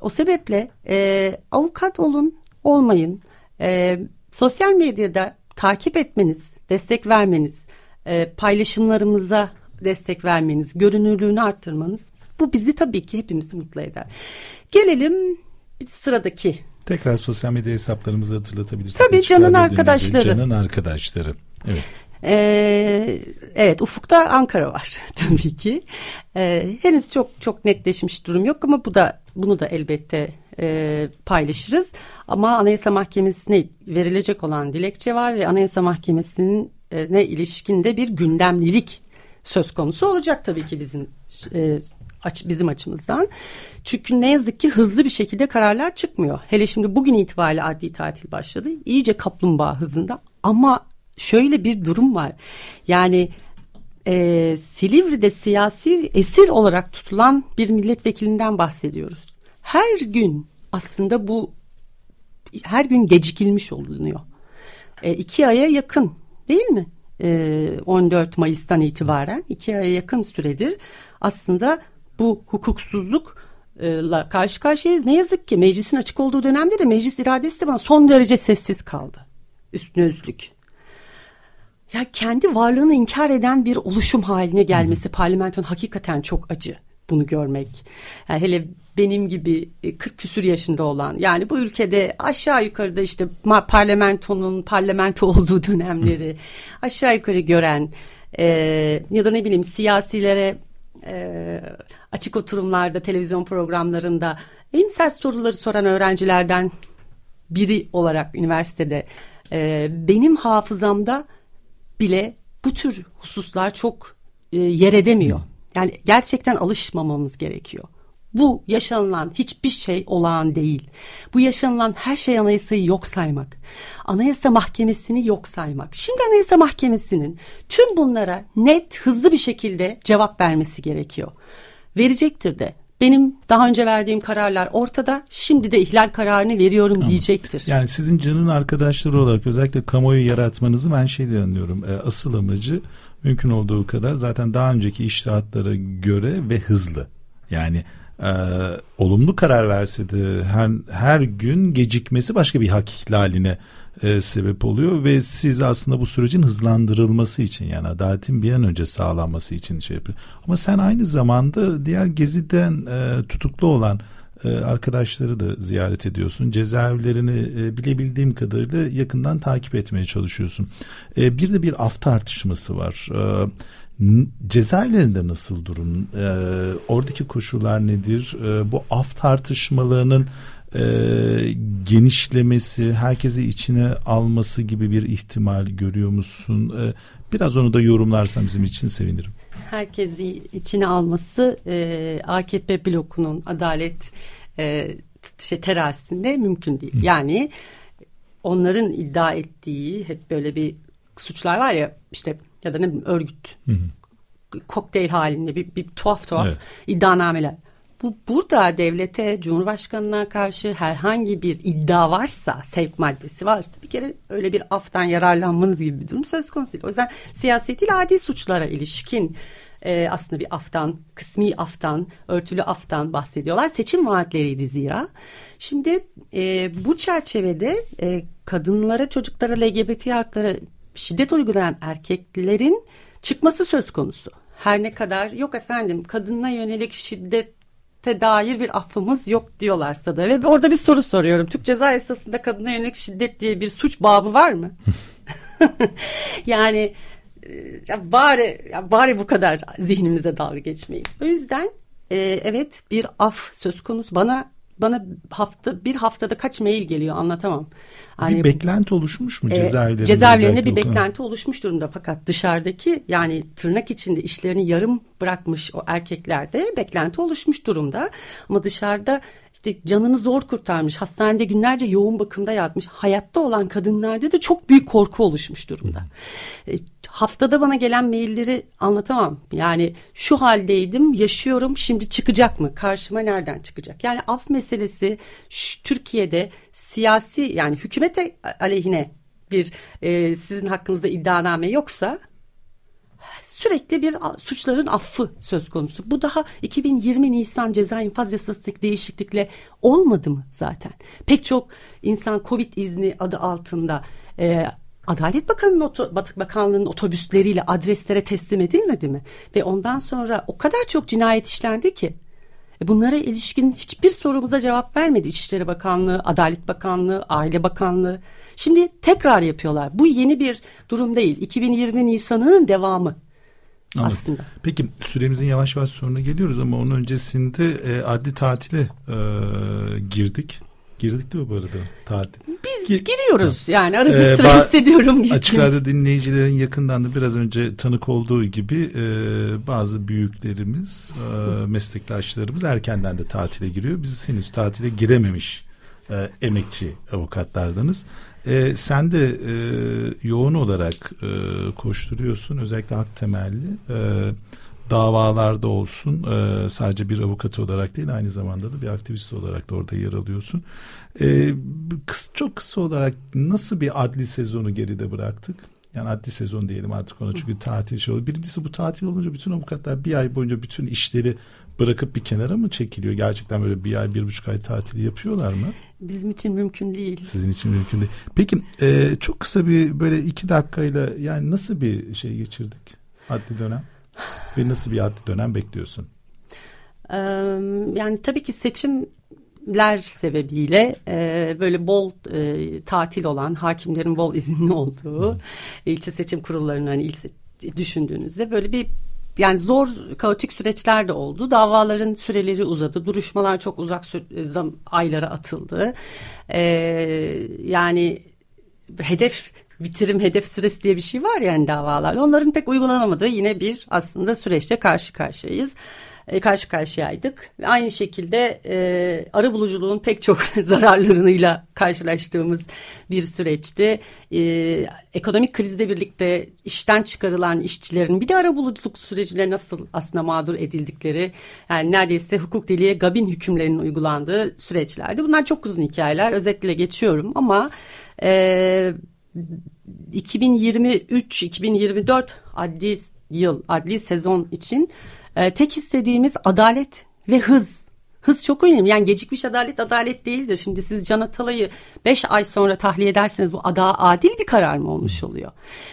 O sebeple e, avukat olun, olmayın. E, sosyal medyada takip etmeniz, destek vermeniz, e, paylaşımlarımıza destek vermeniz, görünürlüğünü arttırmanız bu bizi tabii ki hepimizi mutlu eder. Gelelim sıradaki Tekrar sosyal medya hesaplarımızı hatırlatabilirsiniz. Tabii Can'ın arkadaşları. Can'ın arkadaşları. Evet. Ee, evet ufukta Ankara var [LAUGHS] tabii ki. Ee, henüz çok çok netleşmiş durum yok ama bu da bunu da elbette e, paylaşırız. Ama Anayasa Mahkemesi'ne verilecek olan dilekçe var ve Anayasa Mahkemesi'nin e, ne ilişkinde bir gündemlilik söz konusu olacak tabii ki bizim e, aç, bizim açımızdan. Çünkü ne yazık ki hızlı bir şekilde kararlar çıkmıyor. Hele şimdi bugün itibariyle adli tatil başladı. İyice kaplumbağa hızında ama şöyle bir durum var. Yani e, Silivri'de siyasi esir olarak tutulan bir milletvekilinden bahsediyoruz. Her gün aslında bu her gün gecikilmiş olunuyor. E, iki aya yakın değil mi? E, 14 Mayıs'tan itibaren iki aya yakın süredir aslında bu hukuksuzlukla karşı karşıyayız. Ne yazık ki meclisin açık olduğu dönemde de meclis iradesi de bana son derece sessiz kaldı. Üstüne özlük ya kendi varlığını inkar eden bir oluşum haline gelmesi parlamentonun hakikaten çok acı bunu görmek. Yani hele benim gibi 40 e, küsür yaşında olan yani bu ülkede aşağı yukarıda işte parlamentonun parlamento olduğu dönemleri aşağı yukarı gören e, ya da ne bileyim siyasilere e, açık oturumlarda televizyon programlarında en sert soruları soran öğrencilerden biri olarak üniversitede e, benim hafızamda bile bu tür hususlar çok e, yer edemiyor. Yani gerçekten alışmamamız gerekiyor. Bu yaşanılan hiçbir şey olağan değil. Bu yaşanılan her şey anayasayı yok saymak. Anayasa Mahkemesi'ni yok saymak. Şimdi Anayasa Mahkemesi'nin tüm bunlara net, hızlı bir şekilde cevap vermesi gerekiyor. Verecektir de. Benim daha önce verdiğim kararlar ortada. Şimdi de ihlal kararını veriyorum Anladım. diyecektir. Yani sizin canın arkadaşları olarak özellikle kamuoyu yaratmanızı ben şey de anlıyorum. E, asıl amacı mümkün olduğu kadar zaten daha önceki iştahatlara göre ve hızlı. Yani e, olumlu karar verse de her, her gün gecikmesi başka bir hak ihlaline e, sebep oluyor ve siz aslında bu sürecin hızlandırılması için yani adaletin bir an önce sağlanması için şey yapıyor. Ama sen aynı zamanda diğer geziden e, tutuklu olan e, arkadaşları da ziyaret ediyorsun. Cezaevlerini e, bilebildiğim kadarıyla yakından takip etmeye çalışıyorsun. E, bir de bir af tartışması var. E, cezaevlerinde nasıl durum? E, oradaki koşullar nedir? E, bu af tartışmalarının e, genişlemesi, herkesi içine alması gibi bir ihtimal görüyor musun? E, biraz onu da yorumlarsan bizim için sevinirim. Herkesi içine alması e, AKP blokunun adalet e, şey, terazisinde mümkün değil. Hı. Yani onların iddia ettiği hep böyle bir suçlar var ya işte ya da ne bileyim örgüt. Hı kokteyl halinde bir, bir tuhaf tuhaf evet. iddianameler. Bu burada devlete, Cumhurbaşkanına karşı herhangi bir iddia varsa, sevk maddesi varsa bir kere öyle bir aftan yararlanmanız gibi bir durum söz konusu değil. O yüzden siyasi değil adi suçlara ilişkin e, aslında bir aftan, kısmi aftan, örtülü aftan bahsediyorlar. Seçim vaatleriydi zira. Şimdi e, bu çerçevede e, kadınlara, çocuklara, LGBT haklara şiddet uygulayan erkeklerin çıkması söz konusu. Her ne kadar yok efendim kadına yönelik şiddet dair bir affımız yok diyorlarsa da ve orada bir soru soruyorum. Türk Ceza Yasası'nda kadına yönelik şiddet diye bir suç babı var mı? [LAUGHS] yani e, ya bari ya bari bu kadar zihnimize dalga geçmeyin. O yüzden e, evet bir af söz konusu. Bana bana hafta bir haftada kaç mail geliyor anlatamam. Hani, bir beklenti oluşmuş mu cezaevlerinde? Cezaevlerinde bir beklenti oluşmuş durumda fakat dışarıdaki yani tırnak içinde işlerini yarım bırakmış o erkeklerde beklenti oluşmuş durumda. Ama dışarıda işte canını zor kurtarmış, hastanede günlerce yoğun bakımda yatmış, hayatta olan kadınlarda da çok büyük korku oluşmuş durumda. E, haftada bana gelen mailleri anlatamam. Yani şu haldeydim, yaşıyorum, şimdi çıkacak mı? Karşıma nereden çıkacak? Yani af meselesi şu, Türkiye'de siyasi yani hükümete aleyhine bir e, sizin hakkınızda iddianame yoksa sürekli bir suçların affı söz konusu. Bu daha 2020 Nisan ceza infaz yasasındaki değişiklikle olmadı mı zaten? Pek çok insan Covid izni adı altında e, Adalet Bakanı'nın oto, Bakanlığı'nın otobüsleriyle adreslere teslim edilmedi mi? Ve ondan sonra o kadar çok cinayet işlendi ki e, bunlara ilişkin hiçbir sorumuza cevap vermedi İçişleri Bakanlığı, Adalet Bakanlığı, Aile Bakanlığı. Şimdi tekrar yapıyorlar. Bu yeni bir durum değil. 2020 Nisan'ın devamı. Anladım. aslında. Peki süremizin yavaş yavaş sonuna geliyoruz ama onun öncesinde e, adli tatile e, girdik. Girdik değil mi bu arada? Tatil. Biz Gir giriyoruz yani arada ee, sıra hissediyorum. Açık radyo dinleyicilerin yakından da biraz önce tanık olduğu gibi e, bazı büyüklerimiz, e, [LAUGHS] meslektaşlarımız erkenden de tatile giriyor. Biz henüz tatile girememiş e, emekçi avukatlardanız. E, sen de e, yoğun olarak e, koşturuyorsun özellikle hak temelli. E, davalarda olsun e, sadece bir avukat olarak değil aynı zamanda da bir aktivist olarak da orada yer alıyorsun. E, kıs, çok kısa olarak nasıl bir adli sezonu geride bıraktık? Yani adli sezon diyelim artık ona çünkü tatil şey oluyor. Birincisi bu tatil olunca bütün avukatlar bir ay boyunca bütün işleri bırakıp bir kenara mı çekiliyor? Gerçekten böyle bir ay, bir buçuk ay tatili yapıyorlar mı? Bizim için mümkün değil. Sizin için mümkün değil. Peki e, çok kısa bir böyle iki dakikayla yani nasıl bir şey geçirdik adli dönem? Ve nasıl bir adli dönem bekliyorsun? Yani tabii ki seçimler sebebiyle e, böyle bol e, tatil olan hakimlerin bol izinli olduğu ilçe seçim kurullarının hani ilçe düşündüğünüzde böyle bir yani zor kaotik süreçler de oldu. Davaların süreleri uzadı. Duruşmalar çok uzak zam, aylara atıldı. Ee, yani hedef bitirim hedef süresi diye bir şey var yani davalarda. Onların pek uygulanamadığı yine bir aslında süreçte karşı karşıyayız. E, karşı karşıyaydık. Aynı şekilde e, arı buluculuğun pek çok [LAUGHS] zararlarıyla karşılaştığımız bir süreçti. E, ekonomik krizle birlikte işten çıkarılan işçilerin bir de ara buluculuk sürecine nasıl aslında mağdur edildikleri yani neredeyse hukuk diliye gabin hükümlerinin uygulandığı süreçlerdi. Bunlar çok uzun hikayeler özetle geçiyorum ama e, 2023-2024 adli yıl, adli sezon için e, tek istediğimiz adalet ve hız. Hız çok önemli. Yani gecikmiş adalet adalet değildir. Şimdi siz Can Atalay'ı 5 ay sonra tahliye ederseniz bu ada adil bir karar mı olmuş oluyor?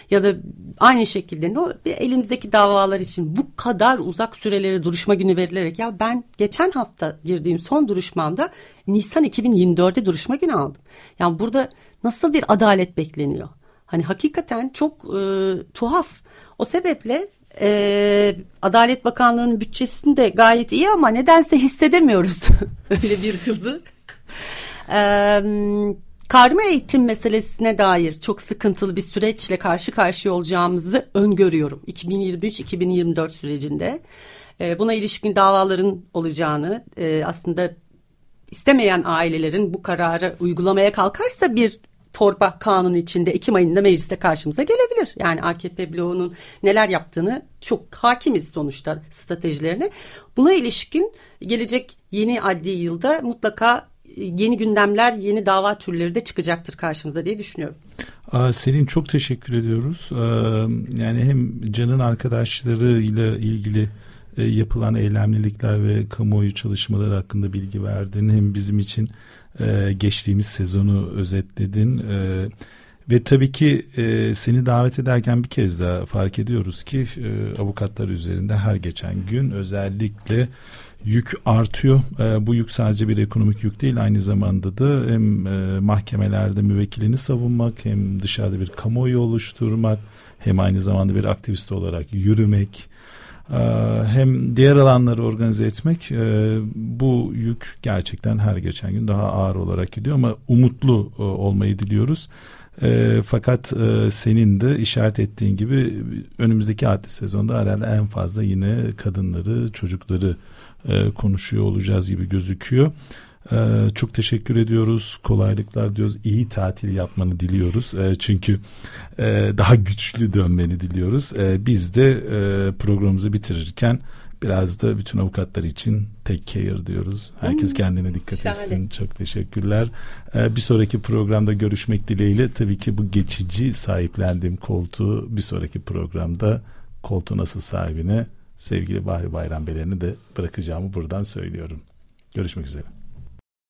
Ya da aynı şekilde no, elimizdeki davalar için bu kadar uzak süreleri duruşma günü verilerek ya ben geçen hafta girdiğim son duruşmamda Nisan 2024'de duruşma günü aldım. Yani burada nasıl bir adalet bekleniyor? Hani hakikaten çok e, tuhaf. O sebeple e, Adalet Bakanlığı'nın bütçesinde gayet iyi ama nedense hissedemiyoruz [LAUGHS] öyle bir hızı. E, karma eğitim meselesine dair çok sıkıntılı bir süreçle karşı karşıya olacağımızı öngörüyorum 2023-2024 sürecinde. E, buna ilişkin davaların olacağını e, aslında istemeyen ailelerin bu kararı uygulamaya kalkarsa bir torba kanun içinde Ekim ayında mecliste karşımıza gelebilir. Yani AKP bloğunun neler yaptığını çok hakimiz sonuçta stratejilerine. Buna ilişkin gelecek yeni adli yılda mutlaka yeni gündemler, yeni dava türleri de çıkacaktır karşımıza diye düşünüyorum. Selin çok teşekkür ediyoruz. Yani hem Can'ın arkadaşlarıyla ilgili e, yapılan eylemlilikler ve kamuoyu çalışmaları hakkında bilgi verdin. Hem bizim için e, geçtiğimiz sezonu özetledin. E, ve tabii ki e, seni davet ederken bir kez daha fark ediyoruz ki e, avukatlar üzerinde her geçen gün özellikle yük artıyor. E, bu yük sadece bir ekonomik yük değil aynı zamanda da hem e, mahkemelerde müvekkilini savunmak hem dışarıda bir kamuoyu oluşturmak hem aynı zamanda bir aktivist olarak yürümek hem diğer alanları organize etmek e, bu yük gerçekten her geçen gün daha ağır olarak gidiyor ama umutlu e, olmayı diliyoruz. E, fakat senin de işaret ettiğin gibi önümüzdeki adli sezonda herhalde en fazla yine kadınları, çocukları konuşuyor olacağız gibi gözüküyor. Ee, çok teşekkür ediyoruz. Kolaylıklar diyoruz. İyi tatil yapmanı diliyoruz. Ee, çünkü e, daha güçlü dönmeni diliyoruz. Ee, biz de e, programımızı bitirirken biraz da bütün avukatlar için take care diyoruz. Herkes hmm, kendine dikkat şahane. etsin. Çok teşekkürler. Ee, bir sonraki programda görüşmek dileğiyle tabii ki bu geçici sahiplendiğim koltuğu bir sonraki programda koltuğun asıl sahibine sevgili Bahri Bayram Belen'i de bırakacağımı buradan söylüyorum. Görüşmek üzere.